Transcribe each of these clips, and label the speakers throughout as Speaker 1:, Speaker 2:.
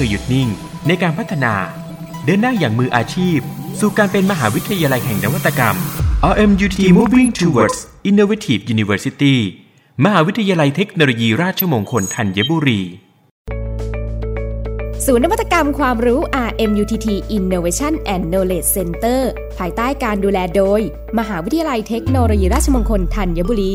Speaker 1: เคย
Speaker 2: หยุดนิ่งในการพัฒนา เดินหน้าอย่างมืออาชีพ สู่การเป็นมหาวิทยาลัยแห่งนวัตกรรม RMUT Moving Towards Innovative University มหาวิทยาลัยเทคโนโลยีราชมงคลธัญบุรี
Speaker 3: ศูนย์นวัตกรรมความรู้ RMUTT Innovation and Knowledge Center ภายใต้การดูแลโดย มหาวิทยาลัยเทคโนโลยีราชมงคลธัญบุรี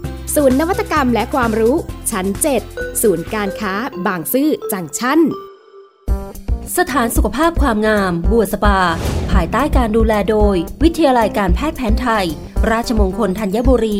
Speaker 3: ศูนย์นวัตกรรมและความรู้ ชั้น 7 ศูนย์การค้า บางซื่อจังชั้น
Speaker 4: สถานสุขภาพความงาม บัวสปา ภายใต้การดูแลโดย วิทยาลัยการแพทย์แผนไทย ราชมงคลธัญบุรี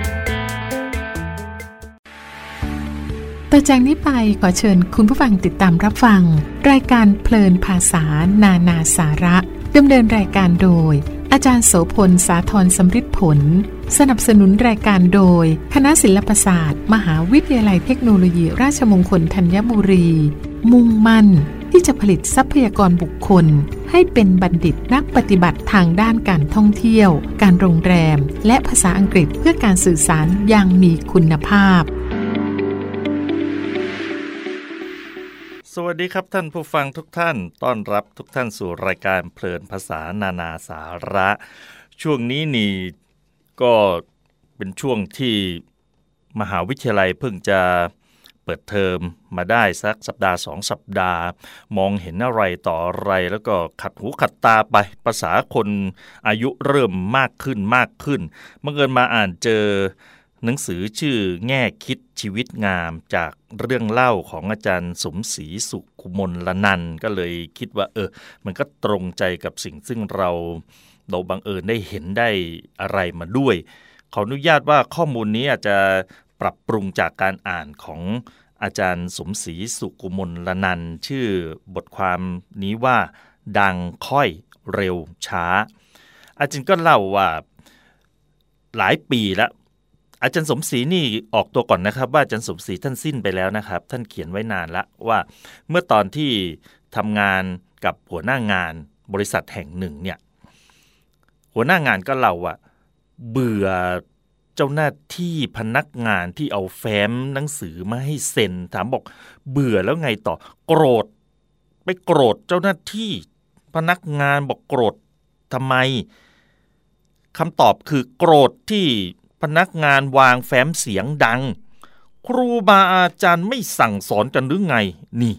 Speaker 5: 1991
Speaker 6: ต่อจากนี้ไปขอเชิญคุณผู้ฟังติดตามรับฟัง รายการเพลินภาษานานาสาระดำเนินรายการโดย อาจารย์โสพลสาธรสำริดผล สนับสนุนรายการโดย คณะศิลปศาสตร์ มหาวิทยาลัยเทคโนโลยีราชมงคลธัญบุรี มุ่งมั่น ที่จะผลิตทรัพยากรบุคคล ให้เป็นบัณฑิตนักปฏิบัติทางด้านการท่องเที่ยว การโรงแรม และภาษาอังกฤษเพื่อการสื่อสารอย่างมีคุณภาพ
Speaker 7: สวัสดีครับท่านผู้ฟังทุกท่าน ต้อนรับทุกท่านสู่รายการเพลินภาษานานาสาระ ช่วงนี้นี่ก็เป็นช่วงที่มหาวิทยาลัยเพิ่งจะเปิดเทอมมาได้สักสัปดาห์สองสัปดาห์ มองเห็นอะไรต่ออะไรแล้วก็ขัดหูขัดตาไปภาษาคนอายุเริ่มมากขึ้นมากขึ้นเมื่อเกินมาอ่านเจอ หนังสือชื่อแง่คิดชีวิตงามจากเรื่องเล่าของอาจารย์สมศรีสุขุมลละนันก็เลยคิดว่า เออ มันก็ตรงใจกับสิ่งซึ่งเราเราบังเอิญได้เห็นได้อะไรมาด้วย ขออนุญาตว่าข้อมูลนี้อาจจะปรับปรุงจากการอ่านของอาจารย์สมศรีสุกุมลละนันชื่อบทความนี้ว่า ดังค่อยเร็วช้า อาจารย์ก็เล่าว่าหลายปีแล้ว อาจารย์สมศรีนี่ออกตัวก่อนนะครับ ว่าอาจารย์สมศรีท่านสิ้นไปแล้วนะครับ ท่านเขียนไว้นานแล้วว่าเมื่อตอนที่ทำงานกับหัวหน้างานบริษัทแห่งหนึ่งเนี่ยหัวหน้างานก็เล่าว่าเบื่อเจ้าหน้าที่พนักงานที่เอาแฟ้มหนังสือมาให้เซ็น ถามบอกเบื่อแล้วไงต่อ โกรธ ไปโกรธเจ้าหน้าที่พนักงานบอกโกรธทำไมคำตอบคือโกรธที่ พนักงานวางแฟ้มเสียงดัง ครูบาอาจารย์ไม่สั่งสอนกันหรือไง นี่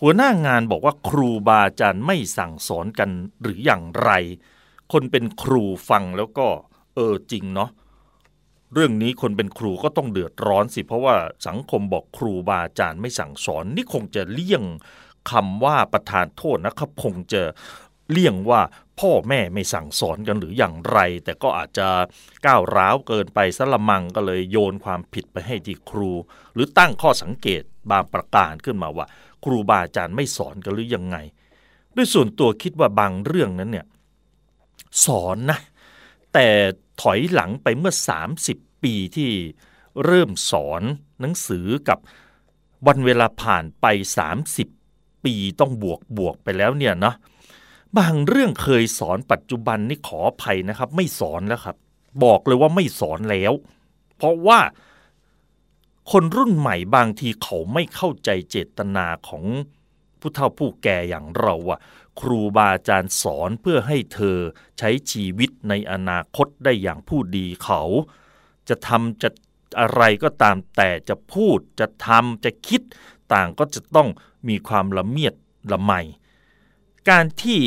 Speaker 7: หัวหน้างานบอกว่าครูบาอาจารย์ไม่สั่งสอนกันหรืออย่างไร คนเป็นครูฟังแล้วก็ เออจริงเนาะเรื่องนี้คนเป็นครูก็ต้องเดือดร้อนสิ เพราะว่าสังคมบอกครูบาอาจารย์ไม่สั่งสอน นี่คงจะเลี่ยงคำว่าประธานโทษนะครับคงจะเลี่ยงว่า พ่อแม่ไม่สั่งสอนกันหรืออย่างไร แต่ก็อาจจะก้าวร้าวเกินไปสละมังก็เลยโยนความผิดไปให้ที่ครู หรือตั้งข้อสังเกตบางประการขึ้นมาว่า ครูบาอาจารย์ไม่สอนกันหรือยังไง ด้วยส่วนตัวคิดว่าบางเรื่องนั้นเนี่ยสอนนะ แต่ถอยหลังไปเมื่อ 30 ปีที่เริ่มสอนหนังสือกับวันเวลาผ่านไป 30 ปีต้องบวกบวกไปแล้วเนี่ยเนาะ บางเรื่องเคยสอนปัจจุบันนี่ขออภัยนะครับ ไม่สอนแล้วครับ บอกเลยว่าไม่สอนแล้ว เพราะว่าคนรุ่นใหม่บางทีเขาไม่เข้าใจเจตนาของผู้เฒ่าผู้แก่อย่างเราอะครูบาอาจารย์สอนเพื่อให้เธอใช้ชีวิตในอนาคตได้อย่างผู้ดีเขา จะทำจะอะไรก็ตามแต่จะพูดจะทำจะคิดต่างก็จะต้องมีความละเมียดละไม การที่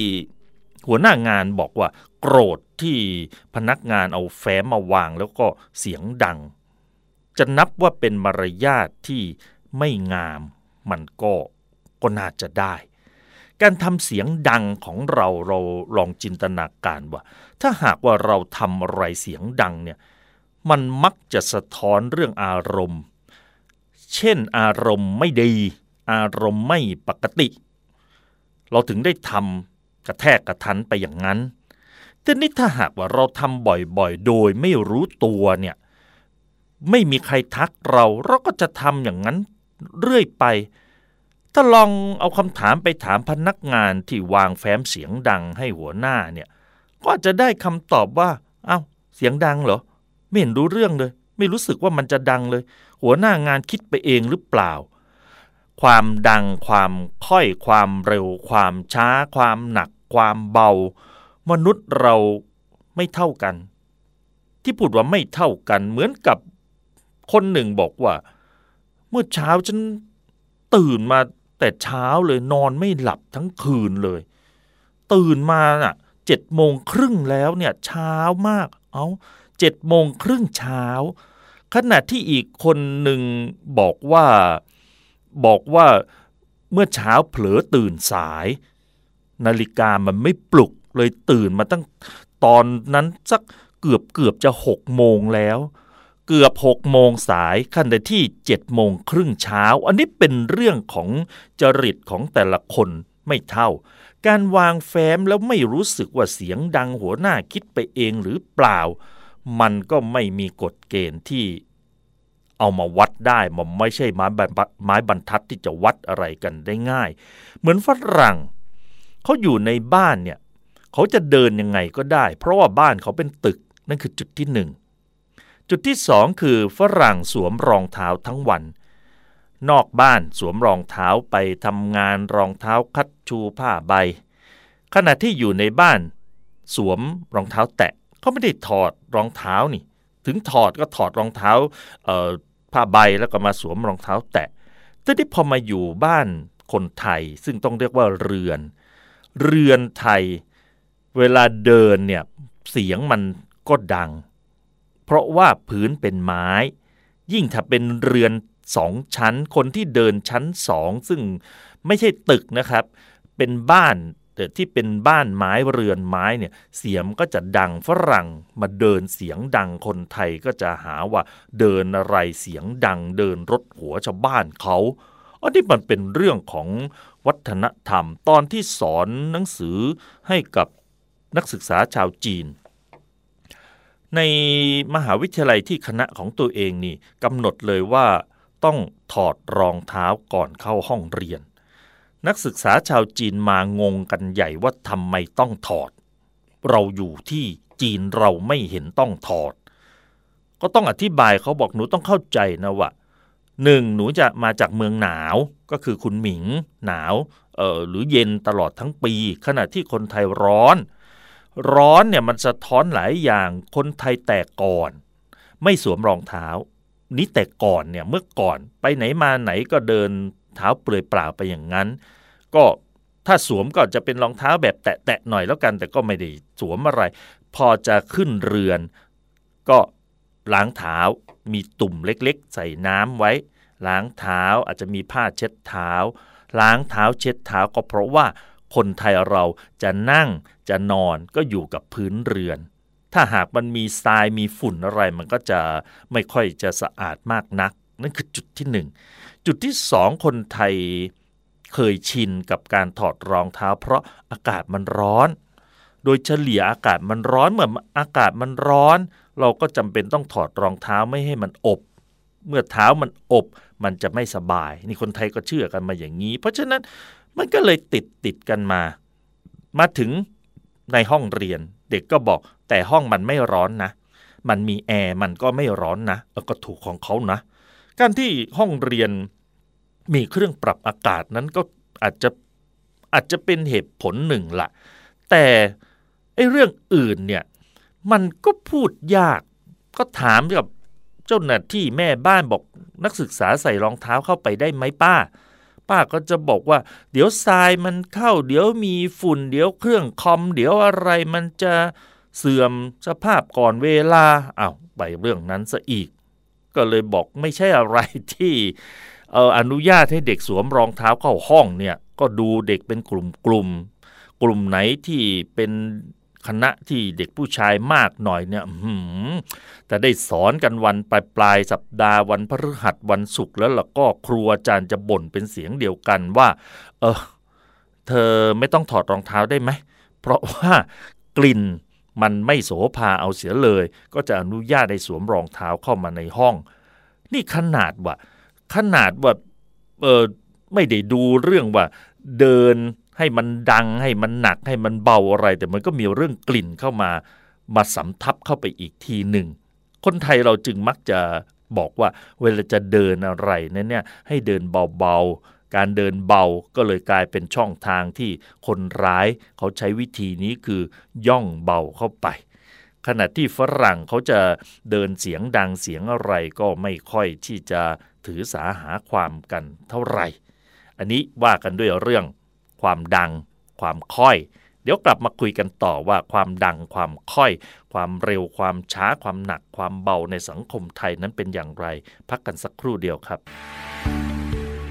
Speaker 7: หัวหน้างานบอกว่า โกรธที่พนักงานเอาแฟ้มมาวางแล้วก็เสียงดัง จะนับว่าเป็นมารยาทที่ไม่งามมันก็ก็น่าจะได้ การทำเสียงดังของเราเราลองจินตนาการว่า ถ้าหากว่าเราทำอะไรเสียงดังเนี่ยมันมักจะสะท้อนเรื่องอารมณ์ เช่นอารมณ์ไม่ดี อารมณ์ไม่ปกติ เราถึงได้ทำกระแทกกระทันไปอย่างนั้น แต่นี่ถ้าหากว่าเราทำบ่อยๆ โดยไม่รู้ตัวเนี่ยไม่มีใครทักเรา เราก็จะทำอย่างนั้นเรื่อยไป ถ้าลองเอาคำถามไปถามพนักงานที่วางแฟ้มเสียงดังให้หัวหน้าเนี่ย ก็จะได้คำตอบว่า เอา้า เสียงดังเหรอ ไม่เห็นรู้เรื่องเลย ไม่รู้สึกว่ามันจะดังเลย หัวหน้างานคิดไปเองหรือเปล่า ความดังความค่อยความเร็ว ความช้า ความหนัก ความเบา มนุษย์เราไม่เท่ากัน ที่พูดว่าไม่เท่ากันเหมือนกับคนหนึ่งบอกว่า เมื่อเช้าฉันตื่นมาแต่เช้าเลยนอนไม่หลับทั้งคืนเลย ตื่นมาอะเจ็ดโมงครึ่งแล้วเนี่ยเช้ามาก เอา้าเจ็ดโมงครึ่งเช้า ขณะที่อีกคนหนึ่งบอกว่า บอกว่าเมื่อเช้าเผลอตื่นสาย นาฬิกามันไม่ปลุกเลยตื่นมาตั้งตอนนั้นสักเกือบเกือบจะหกโมงแล้ว เกือบหกโมงสายขณะที่เจ็ดโมงครึ่งเช้า อันนี้เป็นเรื่องของจริตของแต่ละคนไม่เท่า การวางแฟ้มแล้วไม่รู้สึกว่าเสียงดังหัวหน้าคิดไปเองหรือเปล่า มันก็ไม่มีกฎเกณฑ์ที่ เอามาวัดได้มันไม่ใช่ไม้ไม้บรรทัดที่จะวัดอะไรกันได้ง่าย เหมือนฝรั่งเขาอยู่ในบ้านเนี่ยเขาจะเดินยังไงก็ได้ เพราะว่าบ้านเขาเป็นตึกนั่นคือจุดที่หนึ่งจุดที่สองคือฝรั่งสวมรองเท้าทั้งวัน นอกบ้านสวมรองเท้าไปทำงานรองเท้าคัดชูผ้าใบ ขณะที่อยู่ในบ้าน สวมรองเท้าแตะเขาไม่ได้ถอดรองเท้านี่ ถึงถอดก็ถอดรองเท้า ผ้าใบแล้วก็มาสวมรองเท้าแตะแต่ที่พอมาอยู่บ้านคนไทยซึ่งต้องเรียกว่าเรือน เรือนไทย เวลาเดินเนี่ยเสียงมันก็ดัง เพราะว่าพื้นเป็นไม้ ยิ่งถ้าเป็นเรือนสองชั้น คนที่เดินชั้นสองซึ่งไม่ใช่ตึกนะครับ เป็นบ้าน ที่เป็นบ้านไม้เรือนไม้เนี่ยเสียงก็จะดังฝรั่งมาเดินเสียงดังคนไทยก็จะหาว่าเดินอะไรเสียงดังเดินรถหัวชาวบ้านเขาอันนี้มันเป็นเรื่องของวัฒนธรรม ตอนที่สอนหนังสือให้กับนักศึกษาชาวจีน ในมหาวิทยาลัยที่คณะของตัวเองนี่กำหนดเลยว่าต้องถอดรองเท้าก่อนเข้าห้องเรียน นักศึกษาชาวจีนมางงกันใหญ่ว่าทำไมต้องถอด เราอยู่ที่จีนเราไม่เห็นต้องถอด ก็ต้องอธิบายเขาบอกหนูต้องเข้าใจนะว่าหนึ่งหนูจะมาจากเมืองหนาวก็คือคุณหมิง หนาวเออหรือเย็นตลอดทั้งปี ขณะที่คนไทยร้อน ร้อนเนี่ยมันสะท้อนหลายอย่างคนไทยแต่ก่อน ไม่สวมรองเท้า นี่แต่ก่อนเนี่ยเมื่อก่อนไปไหนมาไหนก็เดิน เท้าเปลือยเปล่าไปอย่างนั้น ก็ถ้าสวมก็จะเป็นรองเท้าแบบแตะๆหน่อยแล้วกัน แต่ก็ไม่ได้สวมอะไร พอจะขึ้นเรือน ก็ล้างเท้ามีตุ่มเล็กๆ ใส่น้ำไว้ ล้างเท้าอาจจะมีผ้าเช็ดเท้า ล้างเท้าเช็ดเท้าก็เพราะว่าคนไทยเราจะนั่งจะนอนก็อยู่กับพื้นเรือน ถ้าหากมันมีทรายมีฝุ่นอะไรมันก็จะไม่ค่อยจะสะอาดมากนัก นั่นคือจุดที่หนึ่งจุดที่สองคนไทยเคยชินกับการถอดรองเท้า เพราะอากาศมันร้อน โดยเฉลี่ยอากาศมันร้อนเมื่ออากาศมันร้อน เราก็จำเป็นต้องถอดรองเท้าไม่ให้มันอบ เมื่อเท้ามันอบ มันจะไม่สบาย นี่คนไทยก็เชื่อกันมาอย่างนี้ เพราะฉะนั้นมันก็เลยติดติดกันมา มาถึงในห้องเรียน เด็กก็บอกแต่ห้องมันไม่ร้อนนะ มันมีแอร์มันก็ไม่ร้อนนะก็ถูกของเขานะ การที่ห้องเรียนมีเครื่องปรับอากาศนั้นก็อาจจะอาจจะเป็นเหตุผลหนึ่งละแต่ไอ้เรื่องอื่นเนี่ยมันก็พูดยากก็ถามกับเจ้าหน้าที่แม่บ้านบอกนักศึกษาใส่รองเท้าเข้าไปได้ไหมป้า ป้าก็จะบอกว่า เดี๋ยวทรายมันเข้า เดี๋ยวมีฝุ่น เดี๋ยวเครื่องคอม เดี๋ยวอะไรมันจะเสื่อมสภาพก่อนเวลาอา้าวไปเรื่องนั้นซะอีก ก็เลยบอกไม่ใช่อะไรที่เอออนุญาตให้เด็กสวมรองเท้าเข้าห้องเนี่ยก็ดูเด็กเป็นกลุ่มกลุ่มกลุ่มไหนที่เป็นคณะที่เด็กผู้ชายมากหน่อยเนี่ยแต่ได้สอนกันวันปลายปลายสัปดาห์วันพฤหัสวันศุกร์แล้วล่ะก็ครูอาจารย์จะบ่นเป็นเสียงเดียวกันว่า เออ เธอไม่ต้องถอดรองเท้าได้ไหม เพราะว่ากลิ่น มันไม่โสภาเอาเสียเลย ก็จะอนุญาตให้สวมรองเท้าเข้ามาในห้อง นี่ขนาดว่า ขนาดว่าเออไม่ได้ดูเรื่องว่า เดินให้มันดังให้มันหนักให้มันเบาอะไร แต่มันก็มีเรื่องกลิ่นเข้ามามาสำทับเข้าไปอีกทีหนึ่ง คนไทยเราจึงมักจะบอกว่าเวลาจะเดินอะไรนั้นเนี่ยให้เดินเบาๆ การเดินเบาก็เลยกลายเป็นช่องทางที่คนร้ายเขาใช้วิธีนี้คือย่องเบาเข้าไป ขณะที่ฝรั่งเขาจะเดินเสียงดังเสียงอะไรก็ไม่ค่อยที่จะถือสาหาความกันเท่าไหร่ อันนี้ว่ากันด้วยเรื่องความดัง ความค่อย เดี๋ยวกลับมาคุยกันต่อว่าความดังความค่อย ความเร็วความช้าความหนักความเบาในสังคมไทยนั้นเป็นอย่างไร พักกันสักครู่เดียวครับ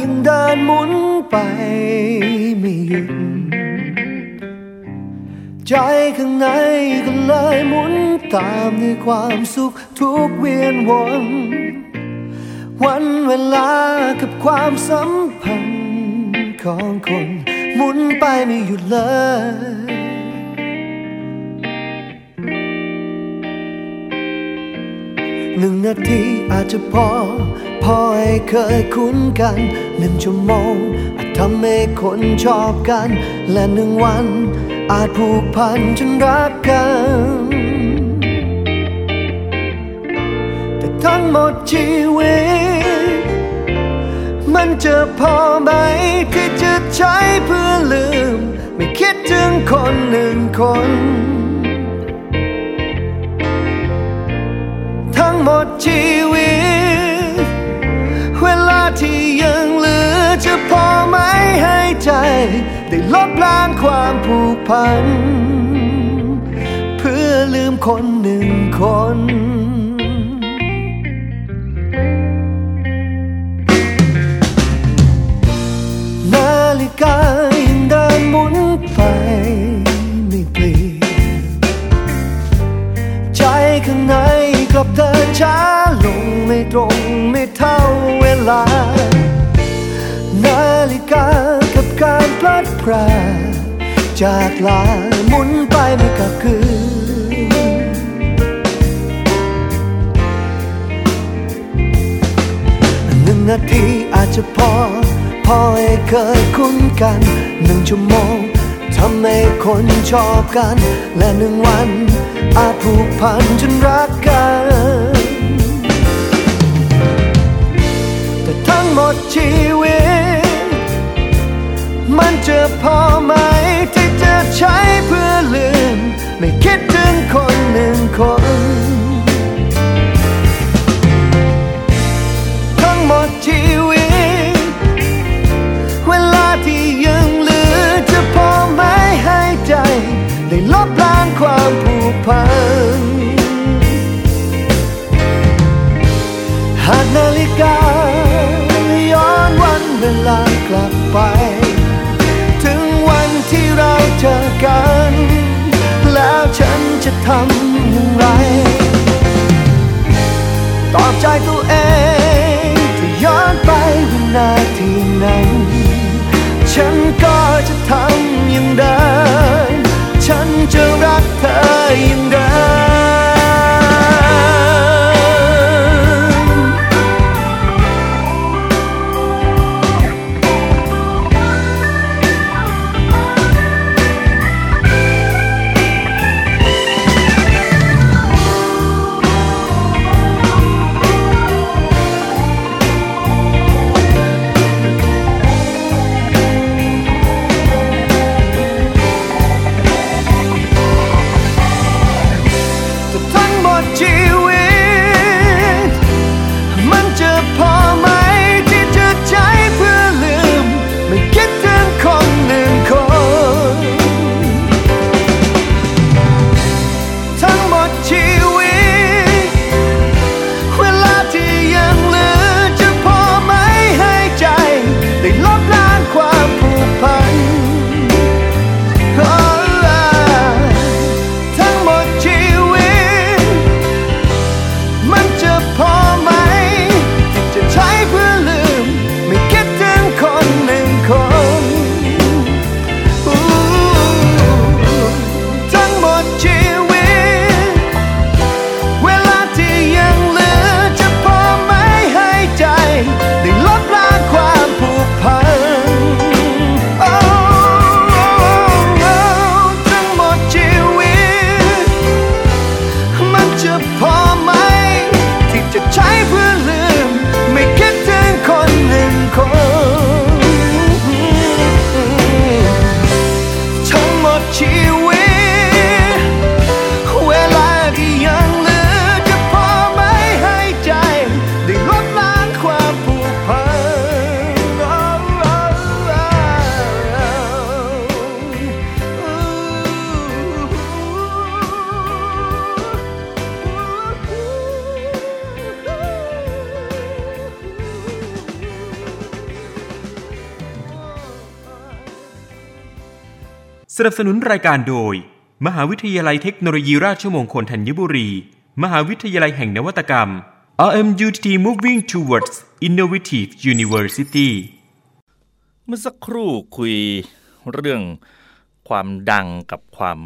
Speaker 8: ยังเดินหมุนไปไม่หยุด ใจข้างในก็เลยหมุนตามด้วยความสุขทุกเวียนวนวันเวลากับความสัมพันธ์ของคน หมุนไปไม่หยุดเลยหนึ่งนาทีอาจจะพอ พอให้เคยคุ้นกันหนึ่งชั่วโมง อาจทำให้คนชอบกัน และหนึ่งวัน อาจผูกพันจนรักกัน แต่ทั้งหมดชีวิต มันจะพอไหมที่จะใช้เพื่อลืม ไม่คิดถึงคนหนึ่งคนทั้งหมดชีวิต ที่ยังเหลือจะพอไหมให้ใจ ได้ลบล้างความผูกพัน เพื่อลืมคนหนึ่งคนนาฬิกายังเดินหมุนไปไม่เปลี่ยนใจข้างในกลับเดินช้า ไม่ตรงไม่เท่าเวลา นาฬิกากับการพลัดพรากจากลาหมุนไปไม่กลับคืน หนึ่งนาทีอาจจะพอ พอให้เคยคุ้นกัน หนึ่งชั่วโมงทำให้คนชอบกัน และหนึ่งวันอาจผูกพันจนรักกัน หมดชีวิต มันจะพอไหมที่จะใช้เพื่อลืม ไม่คิดถึงคนหนึ่งคนำ
Speaker 2: นับสนุนรายการโดย มหาวิทยาลัยเทคโนโลยีราชมงคลธัญบุรี มหาวิทยาลัยแห่งนวัตกรรม RMUTT Moving Towards Innovative University
Speaker 7: เมื่อสักครู่คุยเรื่องความดังกับความ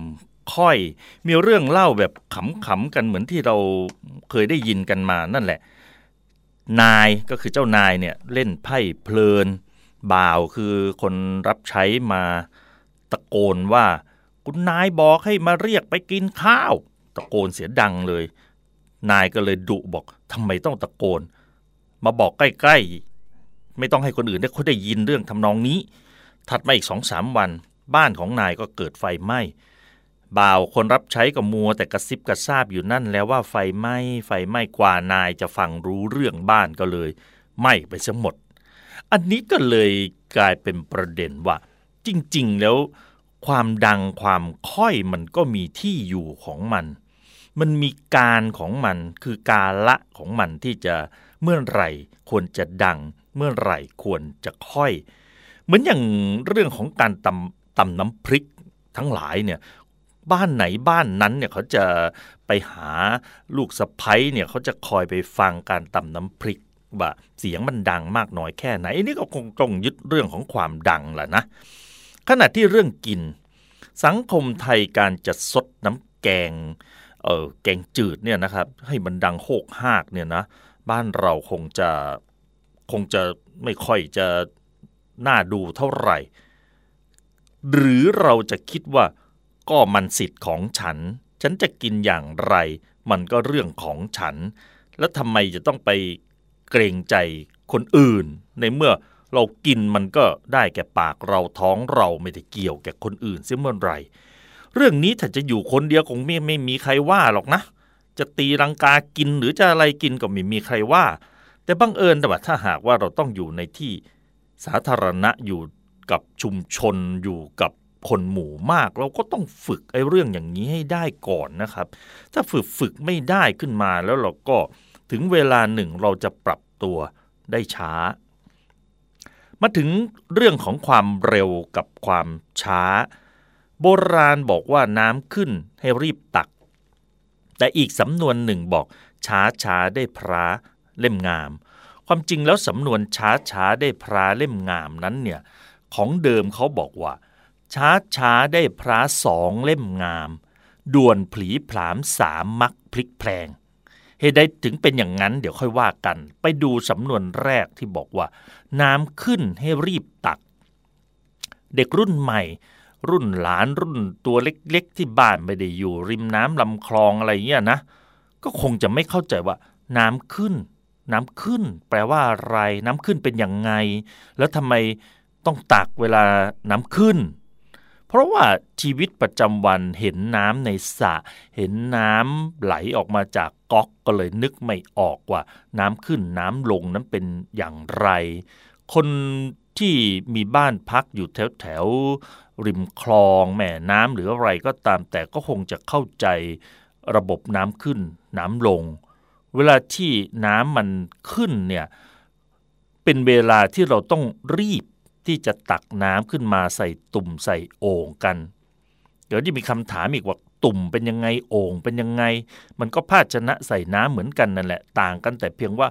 Speaker 7: ค่อย มีเรื่องเล่าแบบขำๆกันเหมือนที่เราเคยได้ยินกันมานั่นแหละ นายก็คือเจ้านายเนี่ยเล่นไพ่เพลิน บ่าวคือคนรับใช้มา ตะโกนว่า คุณนายบอกให้มาเรียกไปกินข้าว ตะโกนเสียดังเลย นายก็เลยดุบอกทำไมต้องตะโกน มาบอกใกล้ๆ ไม่ต้องให้คนอื่นได้เขาได้ยินเรื่องทำนองนี้ ถัดมาอีกสองสามวัน บ้านของนายก็เกิดไฟไหม้บ่าวคนรับใช้กับมัวแต่กระซิบกระซาบอยู่นั่นแล้วว่าไฟไหม้ไฟไหม้กว่านายจะฟังรู้เรื่องบ้านก็เลยไหม้ไปซะหมด อันนี้ก็เลยกลายเป็นประเด็นว่า จริง ๆ แล้วความดังความค่อยมันก็มีที่อยู่ของมัน มันมีการของมันคือกาละของมันที่จะเมื่อไหร่ควรจะดัง เมื่อไหร่ควรจะค่อย เหมือนอย่างเรื่องของการตำตำน้ำพริกทั้งหลายเนี่ยบ้านไหนบ้านนั้นเนี่ยเขาจะไปหาลูกสะพ้ยเนี่ยเขาจะคอยไปฟังการตำน้ำพริกว่าเสียงมันดังมากน้อยแค่ไหนอันนี้ก็คงต้องยึดเรื่องของความดังแหละนะ ขณะที่เรื่องกิน สังคมไทยการจะซดน้ำแกงเออแกงจืดเนี่ยนะครับให้มันดังโหกหากเนี่ยนะบ้านเราคงจะคงจะไม่ค่อยจะน่าดูเท่าไหร่ หรือเราจะคิดว่าก็มันสิทธิ์ของฉัน ฉันจะกินอย่างไร มันก็เรื่องของฉัน แล้วทำไมจะต้องไปเกรงใจคนอื่น ในเมื่อ เรากินมันก็ได้แก่ปากเราท้องเราไม่ได้เกี่ยวแก่คนอื่นเสียเมื่อไรเรื่องนี้ถ้าจะอยู่คนเดียวคงไม่ไม่มีใครว่าหรอกนะ จะตีรังกากินหรือจะอะไรกินก็ไม่มีใครว่า แต่บังเอิญแต่ว่าถ้าหากว่าเราต้องอยู่ในที่สาธารณะอยู่กับชุมชนอยู่กับคนหมู่มาก เราก็ต้องฝึกไอ้เรื่องอย่างนี้ให้ได้ก่อนนะครับ ถ้าฝึกฝึกไม่ได้ขึ้นมาแล้วเราก็ถึงเวลาหนึ่งเราจะปรับตัวได้ช้า มาถึงเรื่องของความเร็วกับความช้า โบราณบอกว่าน้ำขึ้นให้รีบตัก แต่อีกสำนวนหนึ่งบอกช้าช้าได้พระเล่มงาม ความจริงแล้วสำนวนช้าช้าได้พระเล่มงามนั้นเนี่ยของเดิมเขาบอกว่า ช้าช้าได้พระสองเล่มงาม ด่วนผลีผลามสามมักพลิกแพลง เหตุใดถึงเป็นอย่างนั้น เดี๋ยวค่อยว่ากัน ไปดูสำนวนแรกที่บอกว่า น้ำขึ้นให้รีบตัก เด็กรุ่นใหม่ รุ่นหลานรุ่นตัวเล็กๆ ที่บ้านไม่ได้อยู่ ริมน้ำลำคลองอะไรเงี้ยนะ ก็คงจะไม่เข้าใจว่า น้ำขึ้น น้ำขึ้น แปลว่าอะไร น้ำขึ้นเป็นอย่างไง แล้วทำไมต้องตักเวลาน้ำขึ้น เพราะว่าชีวิตประจำวันเห็นน้ำในสระเห็นน้ำไหลออกมาจากก๊อกก็เลยนึกไม่ออกว่า น้ำขึ้นน้ำลงนั้นเป็นอย่างไร คนที่มีบ้านพักอยู่แถวแถวริมคลองแม่น้ำหรืออะไรก็ตามแต่ก็คงจะเข้าใจระบบน้ำขึ้น น้ำลง เวลาที่น้ำมันขึ้นเนี่ยเป็นเวลาที่เราต้องรีบ ที่จะตักน้ำขึ้นมาใส่ตุ่มใส่โอ่งกัน เดี๋ยวจะมีคำถามอีกว่าตุ่มเป็นยังไงโอ่งเป็นยังไง มันก็ภาชนะใส่น้ำเหมือนกันนั่นแหละ ต่างกันแต่เพียงว่า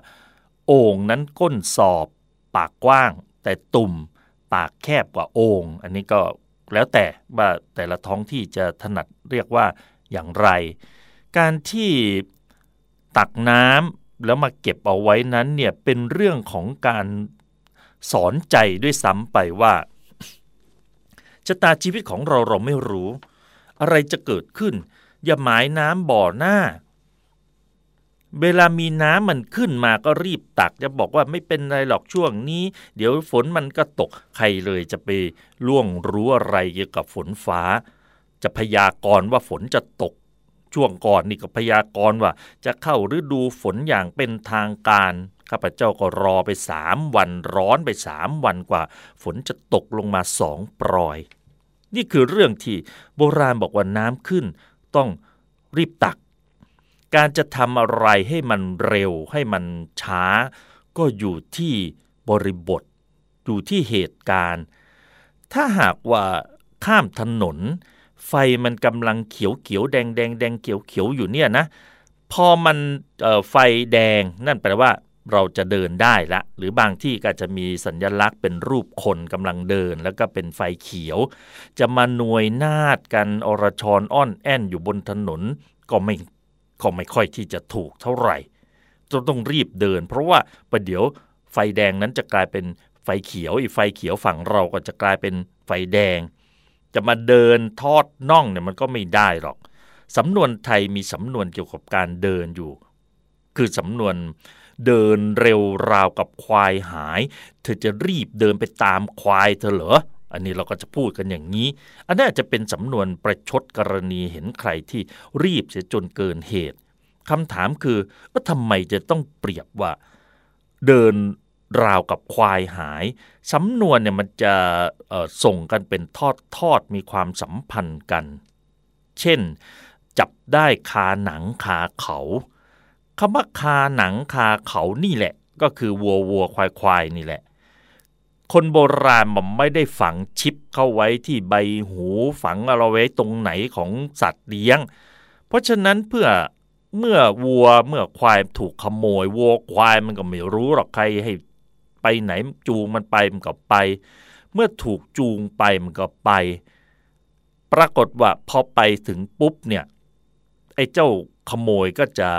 Speaker 7: โอ่งนั้นก้นสอบ ปากกว้าง แต่ตุ่มปากแคบกว่าโอ่งอันนี้ก็แล้วแต่ว่าแต่ละท้องที่จะถนัดเรียกว่าอย่างไร การที่ตักน้ำแล้วมาเก็บเอาไว้นั้นเนี่ยเป็นเรื่องของการ สอนใจด้วยซ้ำไปว่าชะตาชีวิตของเราเราไม่รู้ อะไรจะเกิดขึ้น อย่าหมายน้ำบ่อหน้า เวลามีน้ำมันขึ้นมาก็รีบตัก จะบอกว่าไม่เป็นไรหรอกช่วงนี้ เดี๋ยวฝนมันก็ตกใครเลยจะไปล่วงรู้อะไรเกี่ยวกับฝนฟ้า จะพยากรณ์ว่าฝนจะตก ช่วงก่อนนี่ก็พยากรณ์ว่า จะเข้าฤดูฝนอย่างเป็นทางการ ข้าพเจ้าก็รอไปสามวันร้อนไปสามวันกว่า ฝนจะตกลงมาสองปรอย นี่คือเรื่องที่โบราณบอกว่าน้ำขึ้น ต้องรีบตัก การจะทำอะไรให้มันเร็วให้มันช้า ก็อยู่ที่บริบท อยู่ที่เหตุการณ์ ถ้าหากว่าข้ามถนน ไฟมันกำลังเขียวเขียวแดงแดงแดงเขียวเขียวอยู่เนี่ยนะ พอมันไฟแดงนั่นแปลว่า เราจะเดินได้ละ หรือบางที่ก็จะมีสัญญลักษณ์เป็นรูปคนกำลังเดิน แล้วก็เป็นไฟเขียว จะมาหน่วยนาดกันอรชรอ้อนแอนอยู่บนถนน ก็ไม่ก็ไม่ค่อยที่จะถูกเท่าไหร่จะต้องรีบเดิน เพราะว่าประเดี๋ยวไฟแดงนั้นจะกลายเป็นไฟเขียวอีกไฟเขียวฝั่งเราก็จะกลายเป็นไฟแดง จะมาเดินทอดน่องเนี่ยมันก็ไม่ได้หรอกสำนวนไทยมีสำนวนเกี่ยวกับการเดินอยู่ คือสำนวน เดินเร็วราวกับควายหาย เธอจะรีบเดินไปตามควายเธอเหรออันนี้เราก็จะพูดกันอย่างนี้ อันนี้อาจจะเป็นสำนวนประชดกรณีเห็นใครที่รีบเสียจนเกินเหตุคำถามคือว่าทำไมจะต้องเปรียบว่า เดินราวกับควายหาย สำนวนเนี่ยมันจะส่งกันเป็นทอดทอดมีความสัมพันธ์กัน เช่น จับได้คาหนังคาเขา คำว่าคาหนังคาเขานี่แหละ ก็คือวัววัวควายควายนี่แหละ คนโบราณมันไม่ได้ฝังชิปเข้าไว้ที่ใบหูฝังเอาไว้ตรงไหนของสัตว์เลี้ยง เพราะฉะนั้นเพื่อเมื่อวัวเมื่อควายถูกขโมยวัวควายมันก็ไม่รู้หรอกใครให้ไปไหนจูงมันไปมันก็ไป เมื่อถูกจูงไปมันก็ไป ปรากฏว่าพอไปถึงปุ๊บเนี่ยไอ้เจ้าขโมยก็จะ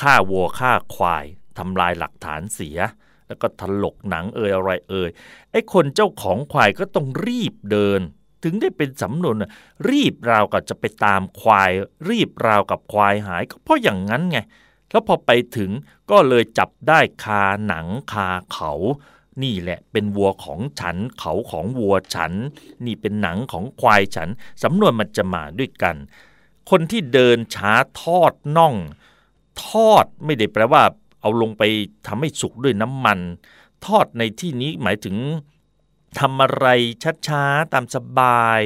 Speaker 7: ฆ่าวัวฆ่าควายทำลายหลักฐานเสีย แล้วก็ถลกหนังเอ่ยอะไรเอ่ยไอ้คนเจ้าของควายก็ต้องรีบเดิน ถึงได้เป็นสำนวนรีบราวกับจะไปตามควาย รีบราวกับควายหาย ก็เพราะอย่างนั้นไง แล้วพอไปถึงก็เลยจับได้คาหนังคาเขานี่แหละเป็นวัวของฉันเขาของวัวฉัน นี่เป็นหนังของควายฉัน สำนวนมันจะมาด้วยกัน คนที่เดินช้าทอดน่อง ทอดไม่ได้แปลว่า เอาลงไปทำให้สุกด้วยน้ำมัน ทอดในที่นี้หมายถึงทำอะไรช้าๆตามสบาย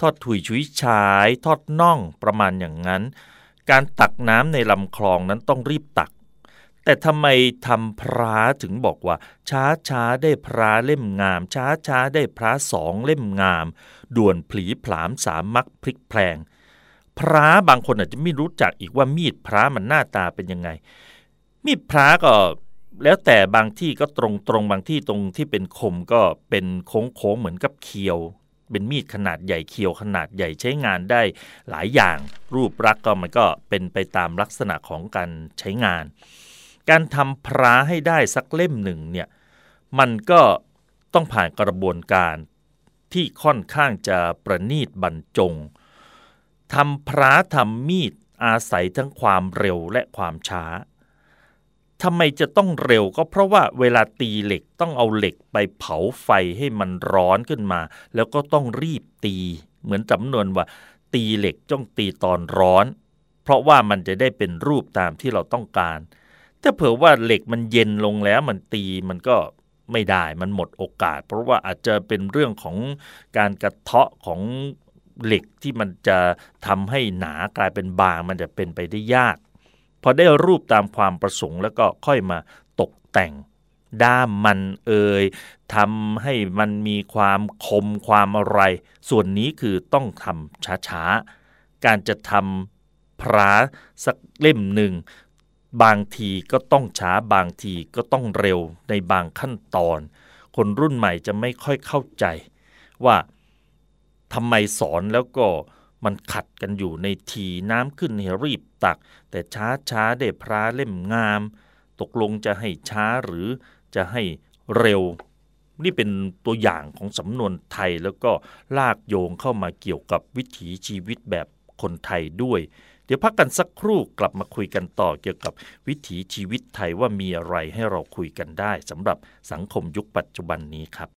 Speaker 7: ทอดถุยชุยฉาย ทอดน่องประมาณอย่างนั้น การตักน้ำในลำคลองนั้นต้องรีบตัก แต่ทำไมทำพระถึงบอกว่า ช้าช้าได้พระเล่มงาม ช้าช้าได้พระสองเล่มงาม ด่วนผลีผลามสามมักพลิกแพลง พระบางคนอาจจะไม่รู้จักอีกว่ามีดพระมันหน้าตาเป็นยังไง มีดพระก็แล้วแต่บางที่ก็ตรงตรงบางที่ตรงที่เป็นคมก็เป็นโค้งโค้งเหมือนกับเคียว เป็นมีดขนาดใหญ่เคียวขนาดใหญ่ใช้งานได้หลายอย่าง รูปรักก็มันก็เป็นไปตามลักษณะของการใช้งาน การทำพระให้ได้สักเล่มหนึ่งเนี่ยมันก็ต้องผ่านกระบวนการที่ค่อนข้างจะประณีตบรรจง ทำพระทำมีดอาศัยทั้งความเร็วและความช้าทำไมจะต้องเร็วก็เพราะว่าเวลาตีเหล็กต้องเอาเหล็กไปเผาไฟให้มันร้อนขึ้นมา แล้วก็ต้องรีบตี เหมือนจำนวนว่า ตีเหล็กต้องตีตอนร้อน เพราะว่ามันจะได้เป็นรูปตามที่เราต้องการ ถ้าเผื่อว่าเหล็กมันเย็นลงแล้วมันตีมันก็ไม่ได้มันหมดโอกาส เพราะว่าอาจจะเป็นเรื่องของการกระเทาะของ เหล็กที่มันจะทำให้หนากลายเป็นบางมันจะเป็นไปได้ยาก พอได้รูปตามความประสงค์แล้วก็ค่อยมาตกแต่งด้ามมันเอ่ยทำให้มันมีความคมความอะไร ส่วนนี้คือต้องทำช้าๆ การจะทำพระสักเล่มหนึ่ง บางทีก็ต้องช้าบางทีก็ต้องเร็วในบางขั้นตอน คนรุ่นใหม่จะไม่ค่อยเข้าใจว่า ทำไมสอนแล้วก็มันขัดกันอยู่ในทีน้ำขึ้นให้รีบตัก แต่ช้าช้าได้พระเล่มงาม ตกลงจะให้ช้าหรือจะให้เร็ว นี่เป็นตัวอย่างของสำนวนไทยแล้วก็ลากโยงเข้ามาเกี่ยวกับวิถีชีวิตแบบคนไทยด้วย เดี๋ยวพักกันสักครู่กลับมาคุยกันต่อเกี่ยวกับวิถีชีวิตไทยว่ามีอะไรให้เราคุยกันได้สำหรับสังคมยุคปัจจุบันนี้ครับ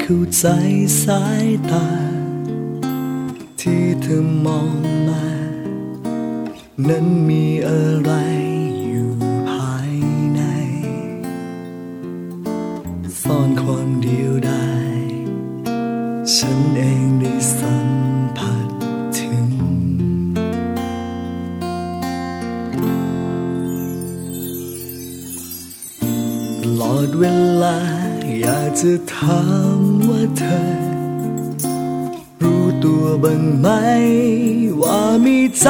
Speaker 8: เข้าใจสายตา
Speaker 9: ที่เธอมองมา นั้นมีอะไรอยู่ภายในซ่อน จะถามว่าเธอ รู้ตัวบ้างไหม ว่ามีใจ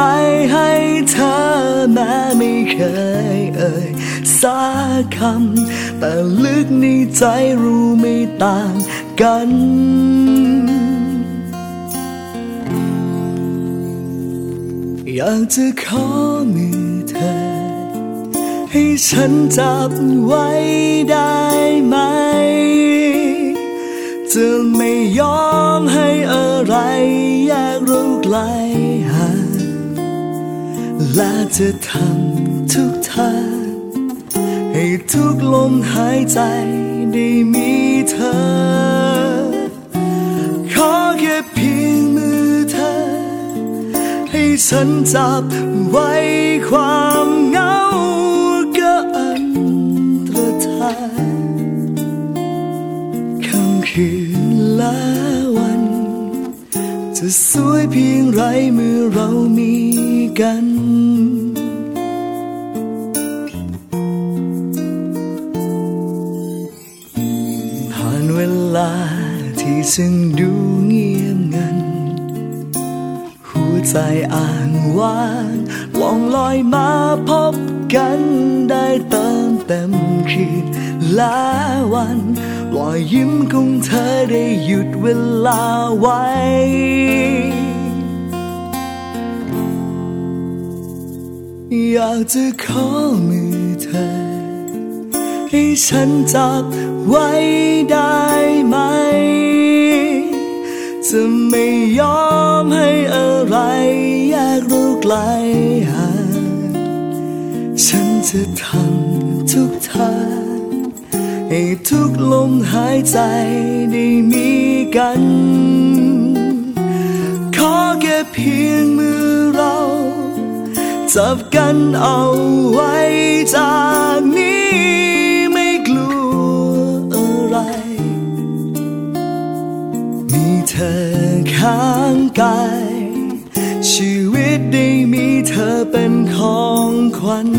Speaker 9: ให้เธอแม้ไม่เคยเอ่ยสักคำ แต่ลึกในใจรู้ไม่ต่างกันอยากจะขอมือ ให้ฉันจับไว้ได้ไหม จะไม่ยอมให้อะไรแยกเราไกลห่างและจะทำทุกทางให้ทุกลมหายใจได้มีเธอ ขอแค่เพียงมือเธอ ให้ฉันจับไว้ความ สวยเพียงไรเมื่อเรามีกัน ผ่านเวลาที่ฉันดูเงียบงัน หัวใจอ่างว่างล่องลอยมาพบกันได้เติมเต็มคืนและวัน รอยยิ้มของเธอได้หยุดเวลาไว้ อยากจะขอมือเธอ ให้ฉันจับไว้ได้ไหม จะไม่ยอมให้อะไรแยกเราไกลห่างฉันจะทำทุกทาง ให้ทุกลมหายใจได้มีกัน ขอแค่เพียงมือเรา จับกันเอาไว้จากนี้ไม่กลัวอะไร มีเธอข้างกาย ชีวิตได้มีเธอเป็นของขวัญ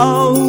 Speaker 9: บ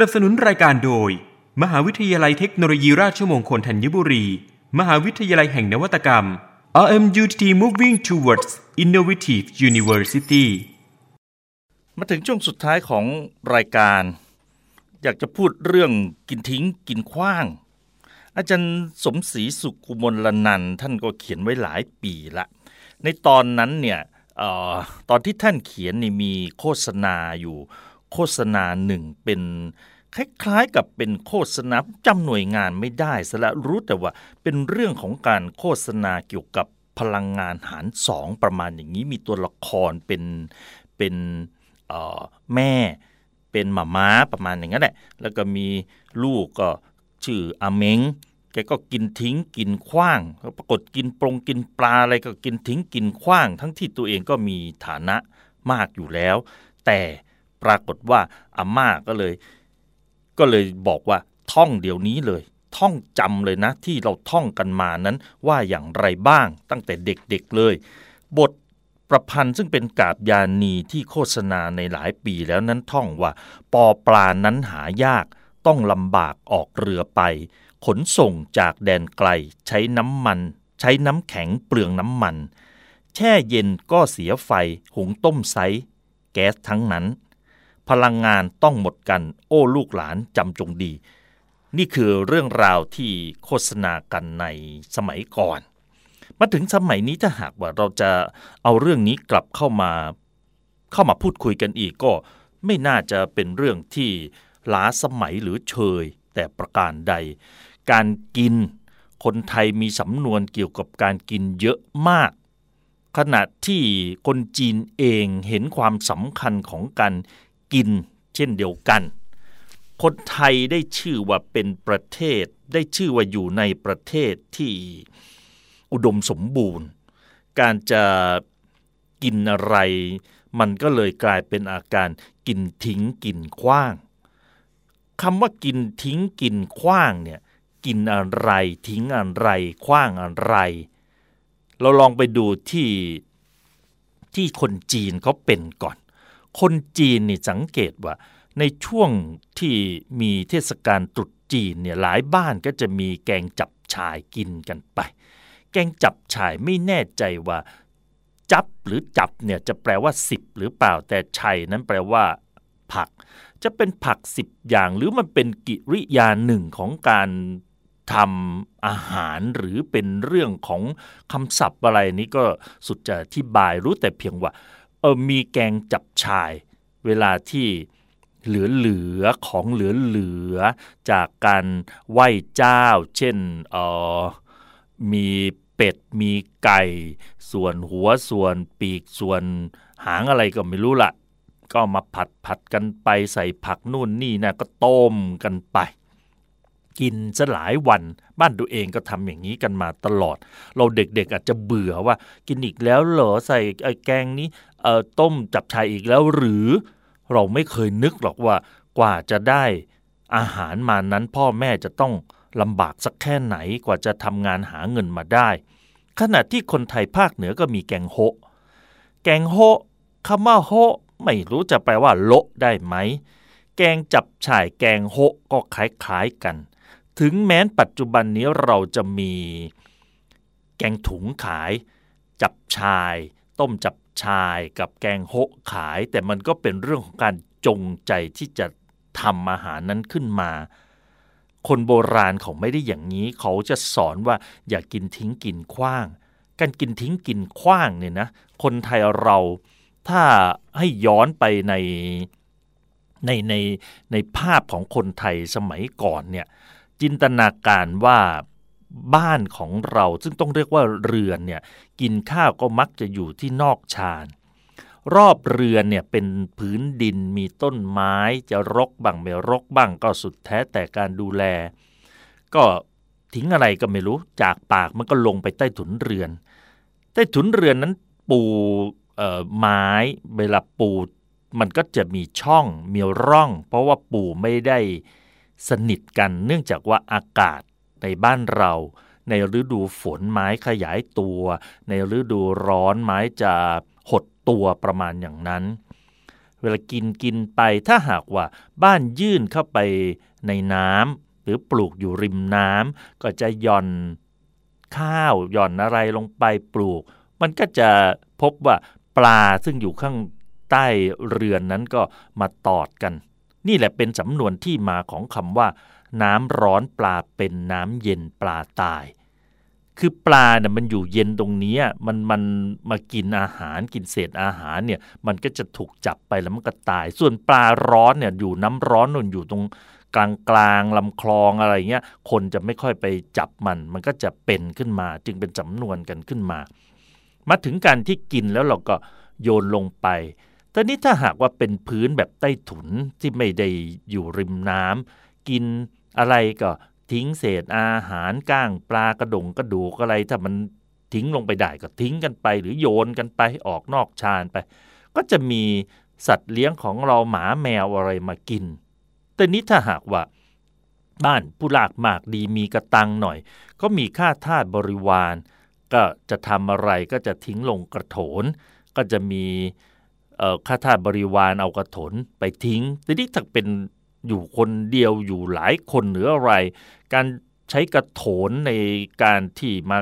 Speaker 9: นั
Speaker 2: บสนุนรายการโดย มหาวิทยาลัยเทคโนโลยีราชมงคลธัญบุรี มหาวิทยาลัยแห่งนวัตกรรม RMUTT Moving Towards Innovative University
Speaker 7: มาถึงช่วงสุดท้ายของรายการ อยากจะพูดเรื่องกินทิ้งกินขว้าง อาจารย์สมศรีสุกุมลนันท่านก็เขียนไว้หลายปีละ ในตอนนั้นเนี่ยออตอนที่ท่านเขียนนี่มีโฆษณาอยู่ โฆษณาหนึ่งเป็นคล้ายๆกับเป็นโฆษณาจำหน่วยงานไม่ได้สละรู้แต่ว่าเป็นเรื่องของการโฆษณาเกี่ยวกับพลังงานหารสองประมาณอย่างนี้มีตัวละครเป็นเป็นแม่เป็นหมาม้าประมาณอย่างนั้นแหละแล้วก็มีลูกก็ชื่ออาเมงแกก็กินทิ้งกินขว้างปรากฏกินปรงกินปลาอะไรก็กินทิ้งกินขว้าง ทั้งที่ตัวเองก็มีฐานะมากอยู่แล้ว แต่ ปรากฏว่าอาม่าก็เลย ก็เลยบอกว่าท่องเดี๋ยวนี้เลย ท่องจำเลยนะ ที่เราท่องกันมานั้นว่าอย่างไรบ้างตั้งแต่เด็กๆเลย บทประพันธ์ซึ่งเป็นกาบยานีที่โฆษณาในหลายปีแล้วนั้นท่องว่าปอปลานั้นหายากต้องลำบากออกเรือไป ขนส่งจากแดนไกลใช้น้ำมัน ใช้น้ำแข็งเปลืองน้ำมัน แช่เย็นก็เสียไฟ หุงต้มไซ แก๊สทั้งนั้น พลังงานต้องหมดกัน โอ้ลูกหลานจำจงดี นี่คือเรื่องราวที่โฆษณากันในสมัยก่อน มาถึงสมัยนี้ถ้าหากว่าเราจะเอาเรื่องนี้กลับเข้ามา เข้ามาพูดคุยกันอีกก็ไม่น่าจะเป็นเรื่องที่ล้าสมัยหรือเชย แต่ประการใด การกิน คนไทยมีสำนวนเกี่ยวกับการกินเยอะมาก ขณะที่คนจีนเองเห็นความสำคัญของการ กินเช่นเดียวกัน คนไทยได้ชื่อว่าเป็นประเทศ ได้ชื่อว่าอยู่ในประเทศที่อุดมสมบูรณ์ การจะกินอะไร มันก็เลยกลายเป็นอาการกินทิ้งกินขว้างคำว่ากินทิ้งกินขว้างเนี่ยกินอะไรทิ้งอะไรขว้างอะไร เราลองไปดูที่ที่คนจีนเขาเป็นก่อน คนจีนนี่สังเกตว่า ในช่วงที่มีเทศกาลตรุษจีนเนี่ยหลายบ้านก็จะมีแกงจับฉ่ายกินกันไป แกงจับฉ่ายไม่แน่ใจว่า จับหรือจับเนี่ยจะแปลว่าสิบหรือเปล่าแต่ชัยนั้นแปลว่า ผัก จะเป็นผักสิบอย่างหรือมันเป็นกิริยาหนึ่งของการทำอาหารหรือเป็นเรื่องของคำศัพท์อะไรนี้ก็สุดจะอธิบายรู้แต่เพียงว่า เออมีแกงจับชาย เวลาที่เหลือเหลือของเหลือเหลือจากการไหว้เจ้า เช่นเออมีเป็ดมีไก่ ส่วนหัวส่วนปีกส่วนหางอะไรก็ไม่รู้ละก็มาผัดผัดกันไปใส่ผักนู่นนี่นะก็ต้มกันไป กินจะหลายวัน บ้านตัวเองก็ทำอย่างนี้กันมาตลอด เราเด็กๆอาจจะเบื่อว่า กินอีกแล้วเหรอใส่ไอ้แกงนี้เต้มจับชายอีกแล้วหรือ เราไม่เคยนึกหรอกว่ากว่าจะได้อาหารมานั้นพ่อแม่จะต้องลำบากสักแค่ไหนกว่าจะทำงานหาเงินมาได้ ขณะที่คนไทยภาคเหนือก็มีแกงโฮแกงโฮคำว่าโฮไม่รู้จะแปลว่าโละได้ไหม แกงจับฉ่ายแกงโฮก็คล้ายๆกัน ถึงแม้นปัจจุบันนี้เราจะมีแกงถุงขายจับชาย ต้มจับชายกับแกงโฮขาย แต่มันก็เป็นเรื่องของการจงใจที่จะทำอาหารนั้นขึ้นมา คนโบราณเขาไม่ได้อย่างนี้ เขาจะสอนว่าอย่ากกินทิ้งกินขว้าง การกินทิ้งกินขว้างเนี่ยนะ คนไทยเราถ้าให้ย้อนไปในในในในภาพของคนไทยสมัยก่อนเนี่ย จินตนาการว่าบ้านของเราซึ่งต้องเรียกว่าเรือนเนี่ยกินข้าวก็มักจะอยู่ที่นอกชานรอบเรือนเนี่ยเป็นพื้นดินมีต้นไม้จะรกบ้างไม่รกบ้างก็สุดแท้แต่การดูแล ก็ทิ้งอะไรก็ไม่รู้จากปากมันก็ลงไปใต้ถุนเรือน ใต้ถุนเรือนนั้นปูไม้เวลาปูมันก็จะมีช่องมีร่อง เพราะว่าปูไม่ได้ สนิทกันเนื่องจากว่าอากาศในบ้านเรา ในฤดูฝนไม้ขยายตัว ในฤดูร้อนไม้จะหดตัวประมาณอย่างนั้น เวลากินกินไปถ้าหากว่าบ้านยื่นเข้าไปในน้ำหรือปลูกอยู่ริมน้ำก็จะย่อนข้าวหย่อนอะไรลงไปปลูก มันก็จะพบว่าปลาซึ่งอยู่ข้างใต้เรือนนั้นก็มาตอดกัน นี่แหละเป็นสำนวนที่มาของคำว่า น้ำร้อนปลาเป็นน้ำเย็นปลาตาย คือปลาเนี่ยมันอยู่เย็นตรงนี้มันมันมากินอาหารกินเศษอาหารเนี่ยมันก็จะถูกจับไปแล้วมันก็ตาย ส่วนปลาร้อนเนี่ยอยู่น้ำร้อนนนอยู่ตรงกลางกลางลำคลองอะไรเงี้ยคนจะไม่ค่อยไปจับมัน มันก็จะเป็นขึ้นมา จึงเป็นสำนวนกันขึ้นมา มาถึงการที่กินแล้วเราก็โยนลงไป ตอนนี้ถ้าหากว่าเป็นพื้นแบบใต้ถุนที่ไม่ได้อยู่ริมน้ำกินอะไรก็ทิ้งเศษอาหารก้างปลากระดงกระดูกอะไร ถ้ามันทิ้งลงไปได้ก็ทิ้งกันไป หรือโยนกันไปออกนอกชานไป ก็จะมีสัตว์เลี้ยงของเราหมาแมวอะไรมากิน แต่นี้ถ้าหากว่า บ้านผู้ลากมากดีมีกระตังหน่อย ก็มีค่าทาสบริวาร ก็จะทำอะไรก็จะทิ้งลงกระโถน ก็จะมี ค่าทาสบริวารเอากระโถนไปทิ้งแต่นี้ถ้าเป็นอยู่คนเดียวอยู่หลายคนหรืออะไร การใช้กระโถนในการที่มา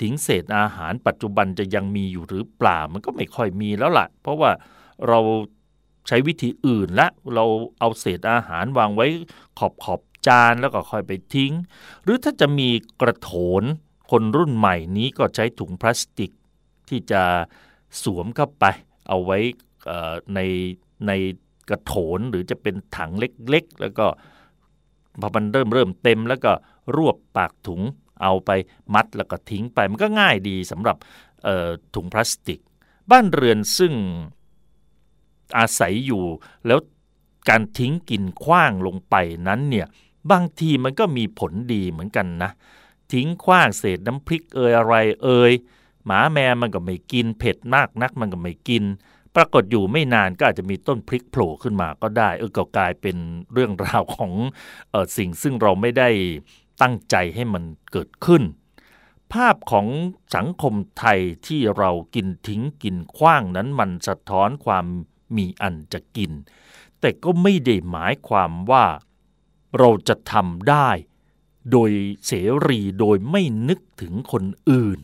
Speaker 7: ทิ้งเศษอาหารปัจจุบันจะยังมีอยู่หรือเปล่ามันก็ไม่ค่อยมีแล้วละ่ะ เพราะว่าเราใช้วิธีอื่นละเราเอาเศษอาหารวางไว้ขอบขอบจานแล้วก็ค่อยไปทิ้ง หรือถ้าจะมีกระโถนคนรุ่นใหม่นี้ก็ใช้ถุงพลาสติกที่จะสวมเข้าไป เอาไว้ ในในกระโถนหรือจะเป็นถังเล็กๆ แล้วก็พอมันเริ่มเริ่มเต็มแล้วก็รวบปากถุงเอาไปมัดแล้วก็ทิ้งไป มันก็ง่ายดีสำหรับถุงพลาสติก บ้านเรือนซึ่งอาศัยอยู่แล้วการทิ้งกินขว้างลงไปนั้นเนี่ยบางทีมันก็มีผลดีเหมือนกันนะ ทิ้งขว้างเศษน้ำพริกเอยอะไรเอยหมาแมวมันก็ไม่กินเผ็ดมากนักมันก็ไม่กิน ปรากฏอยู่ไม่นานก็อาจจะมีต้นพริกโผล่ขึ้นมาก็ได้ เออก็กลายเป็นเรื่องราวของออสิ่งซึ่งเราไม่ได้ตั้งใจให้มันเกิดขึ้น ภาพของสังคมไทยที่เรากินทิ้งกินขว้างนั้นมันสะท้อนความมีอันจะกิน แต่ก็ไม่ได้หมายความว่าเราจะทำได้ โดยเสรีโดยไม่นึกถึงคนอื่น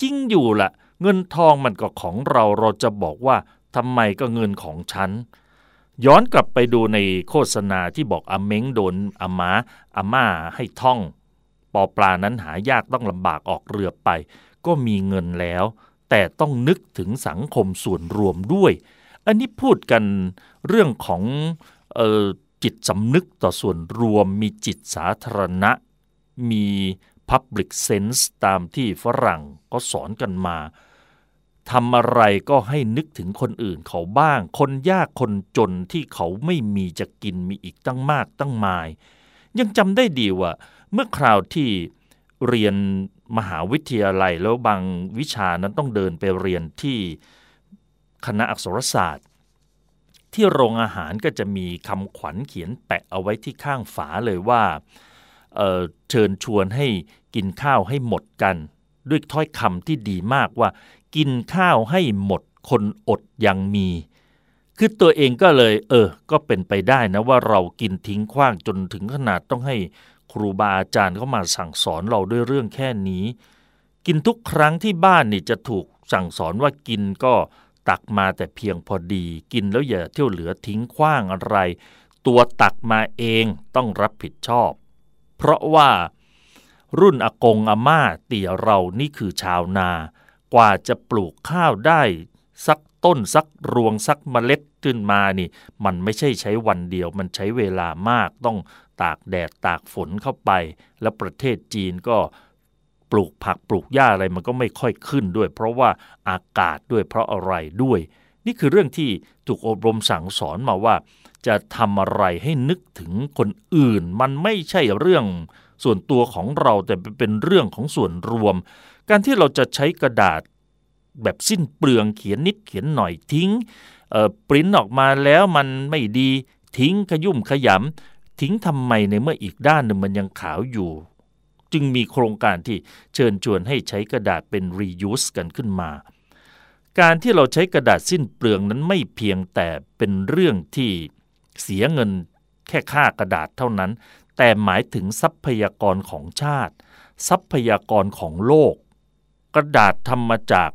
Speaker 7: จริงอยู่ละ่ะ เงินทองมันก็ของเราเราจะบอกว่าทำไมก็เงินของฉัน ย้อนกลับไปดูในโฆษณาที่บอกอาเม้งโดนอามาอาม่าให้ท่อง ปอปลานั้นหายากต้องลำบากออกเรือไป ก็มีเงินแล้ว แต่ต้องนึกถึงสังคมส่วนรวมด้วย อันนี้พูดกันเรื่องของออจิตสำนึกต่อส่วนรวม มีจิตสาธารณะ มี Public Sense ตามที่ฝรั่งก็สอนกันมา ทำอะไรก็ให้นึกถึงคนอื่นเขาบ้าง คนยากคนจนที่เขาไม่มีจะกินมีอีกตั้งมากตั้งมาย ยังจำได้ดีว่า เมื่อคราวที่เรียนมหาวิทยาลัยแล้วบางวิชานั้นต้องเดินไปเรียนที่คณะอักษรศาสตร์ ที่โรงอาหารก็จะมีคำขวัญเขียนแปะเอาไว้ที่ข้างฝาเลยว่าเเชิญชวนให้กินข้าวให้หมดกัน ด้วยถ้อยคำที่ดีมากว่า กินข้าวให้หมดคนอดยังมี คือตัวเองก็เลย เออ ก็เป็นไปได้นะว่าเรากินทิ้งขว้างจนถึงขนาดต้องให้ครูบาอาจารย์เข้ามาสั่งสอนเราด้วยเรื่องแค่นี้ กินทุกครั้งที่บ้านนี่จะถูกสั่งสอนว่ากินก็ตักมาแต่เพียงพอดี กินแล้วอย่าเที่ยวเหลือทิ้งขว้างอะไร ตัวตักมาเองต้องรับผิดชอบ เพราะว่ารุ่นอากงอาม่าเตี่ยเรานี่คือชาวนา กว่าจะปลูกข้าวได้สักต้นสักรวงสักเมล็ดขึ้นมานี่ มันไม่ใช่ใช้วันเดียว มันใช้เวลามากต้องตากแดดตากฝนเข้าไป แล้วประเทศจีนก็ปลูกผักปลูกหญ้าอะไรมันก็ไม่ค่อยขึ้นด้วย เพราะว่าอากาศด้วยเพราะอะไรด้วย นี่คือเรื่องที่ถูกอบรมสั่งสอนมาว่า จะทำอะไรให้นึกถึงคนอื่น มันไม่ใช่เรื่องส่วนตัวของเราแต่เป็นเรื่องของส่วนรวม การที่เราจะใช้กระดาษแบบสิ้นเปลืองเขียนนิดเขียนหน่อยทิ้งปริ้นออกมาแล้วมันไม่ดีทิ้งขยุ่มขยำทิ้งทำไมในเมื่ออีกด้านหนึ่งมันยังขาวอยู่ จึงมีโครงการที่เชิญชวนให้ใช้กระดาษเป็น reuse กันขึ้นมา การที่เราใช้กระดาษสิ้นเปลืองนั้นไม่เพียงแต่เป็นเรื่องที่เสียเงินแค่ค่ากระดาษเท่านั้น แต่หมายถึงทรัพยากรของชาติ ทรัพยากรของโลก กระดาษทำมาจาก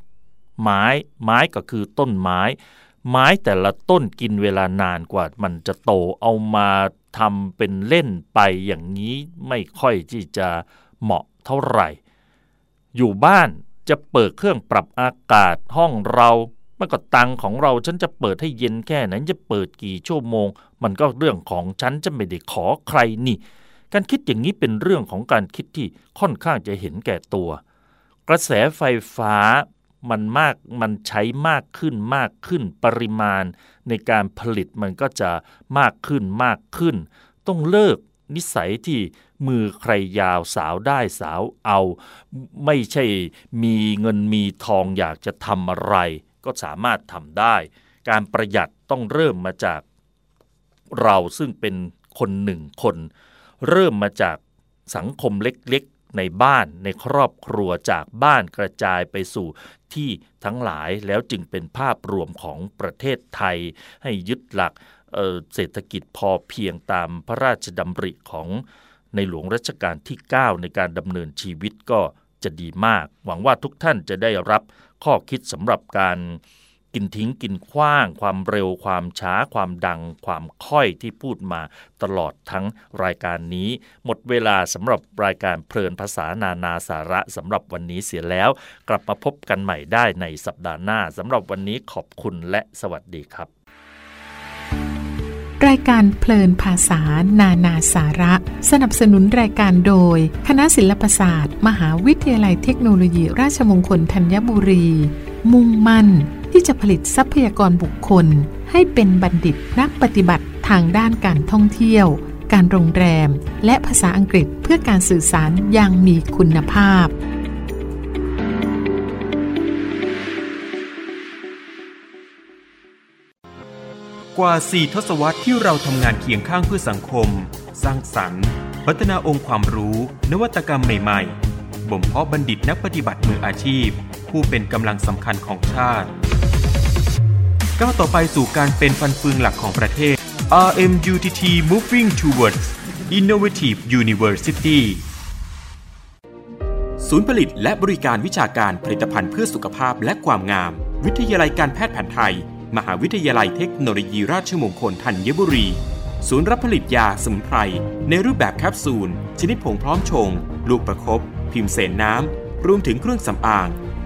Speaker 7: ไม้ ไม้ก็คือต้นไม้ ไม้แต่ละต้นกินเวลานานกว่ามันจะโตเอามาทำเป็นเล่นไปอย่างนี้ไม่ค่อยที่จะเหมาะเท่าไหร่ อยู่บ้านจะเปิดเครื่องปรับอากาศห้องเรามันก็ตังของเราฉันจะเปิดให้เย็นแค่ไหนจะเปิดกี่ชั่วโมง มันก็เรื่องของฉันจะไม่ได้ขอใครนี่ การคิดอย่างนี้เป็นเรื่องของการคิดที่ค่อนข้างจะเห็นแก่ตัว กระแสไฟฟ้ามันมากมันใช้มากขึ้นมากขึ้นปริมาณ ในการผลิตมันก็จะมากขึ้นมากขึ้น ต้องเลิกนิสัยที่มือใครยาวสาวได้สาวเอา ไม่ใช่มีเงินมีทองอยากจะทำอะไร ก็สามารถทำได้ การประหยัดต้องเริ่มมาจากเราซึ่งเป็นคนหนึ่งคน เริ่มมาจากสังคมเล็ก ในบ้านในครอบครัวจากบ้านกระจายไปสู่ที่ทั้งหลายแล้วจึงเป็นภาพรวมของประเทศไทย ให้ยึดหลักเเศรษฐกิจพอเพียงตามพระราชดำริของในหลวงรัชกาลที่ 9 ในการดำเนินชีวิตก็จะดีมาก หวังว่าทุกท่านจะได้รับข้อคิดสำหรับการ กินทิ้งกินขว้าง ความเร็วความช้าความดัง ความค่อยที่พูดมาตลอดทั้งรายการนี้ หมดเวลาสำหรับรายการเพลินภาษานานาสาระสำหรับวันนี้เสียแล้ว กลับมาพบกันใหม่ได้ในสัปดาห์หน้าสำหรับวันนี้ขอบคุณและสวัสดีครับ
Speaker 6: รายการเพลินภาษานานาสาระ สนับสนุนรายการโดย คณะศิลปศาสตร์ มหาวิทยาลัยเทคโนโลยีราชมงคลธัญบุรี มุ่งมั่น ที่จะผลิตทรัพยากรบุคคล ให้เป็นบัณฑิตนักปฏิบัติทางด้านการท่องเที่ยว การโรงแรม และภาษาอังกฤษเพื่อการสื่อสารอย่างมีคุณภาพ
Speaker 2: กว่า 4 ทศวรรษที่เราทำงานเคียงข้างเพื่อสังคม สร้างสรรค์ พัฒนาองค์ความรู้ นวัตกรรมใหม่ๆ บ่มเพาะบัณฑิตนักปฏิบัติมืออาชีพ ผู้เป็นกำลังสำคัญของชาติ ก้าวต่อไปสู่การเป็นฟันเฟืองหลักของประเทศ RMUTT Moving Towards Innovative University ศูนย์ผลิตและบริการวิชาการผลิตภัณฑ์เพื่อสุขภาพและความงาม วิทยาลัยการแพทย์แผนไทย มหาวิทยาลัยเทคโนโลยีราชมงคลธัญบุรี ศูนย์รับผลิตยาสมุนไพร ในรูปแบบแคปซูล ชนิดผงพร้อมชง ลูกประคบพิมพ์เสนน้ำ รวมถึงเครื่องสำอาง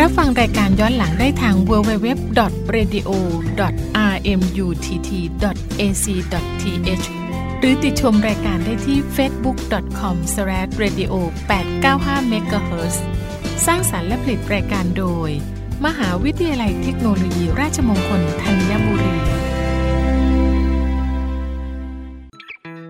Speaker 6: รับฟังรายการย้อนหลังได้ทาง www.radio.rmutt.ac.th หรือติดชมรายการได้ที่ facebook.com/radio895 MHz สร้างสารรค์และผลิตรายการโดย มหาวิทยาลัยเทคโนโลยีราชมงคลธัญบุรี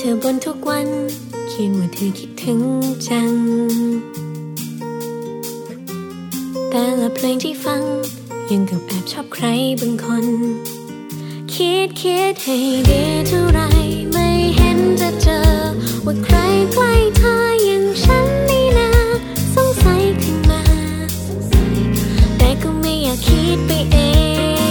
Speaker 10: เธอบนทุกวัน เขียนว่าเธอคิดถึงจัง แต่ละเพลงที่ฟัง ยังกับแอบชอบใครบางคน คิดคิดให้ดีเท่าไร ไม่เห็นจะเจอ ว่าใครใกล้เธออย่างฉันนี่นะสงสัยขึ้นมา แต่ก็ไม่อยากคิดไปเอง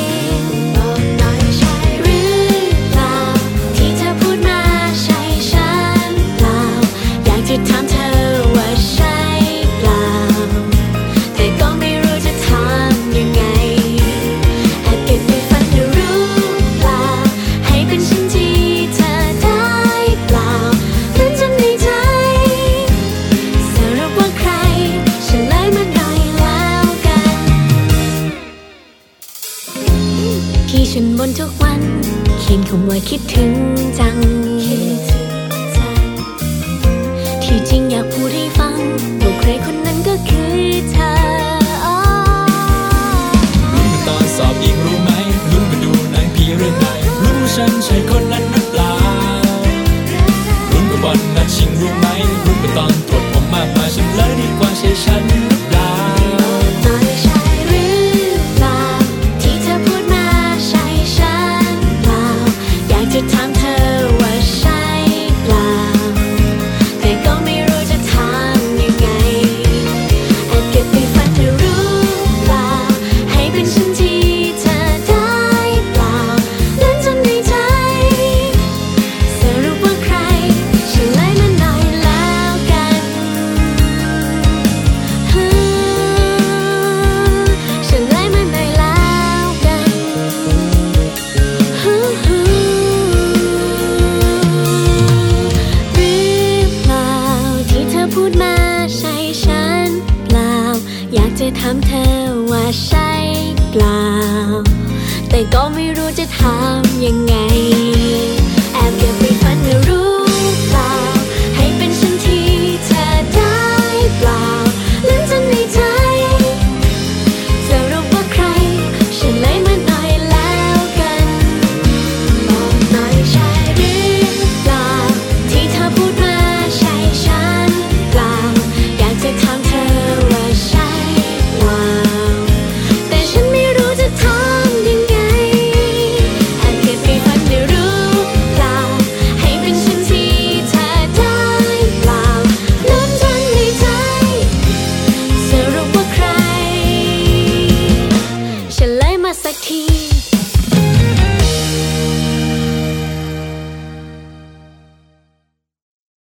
Speaker 10: คิดถึง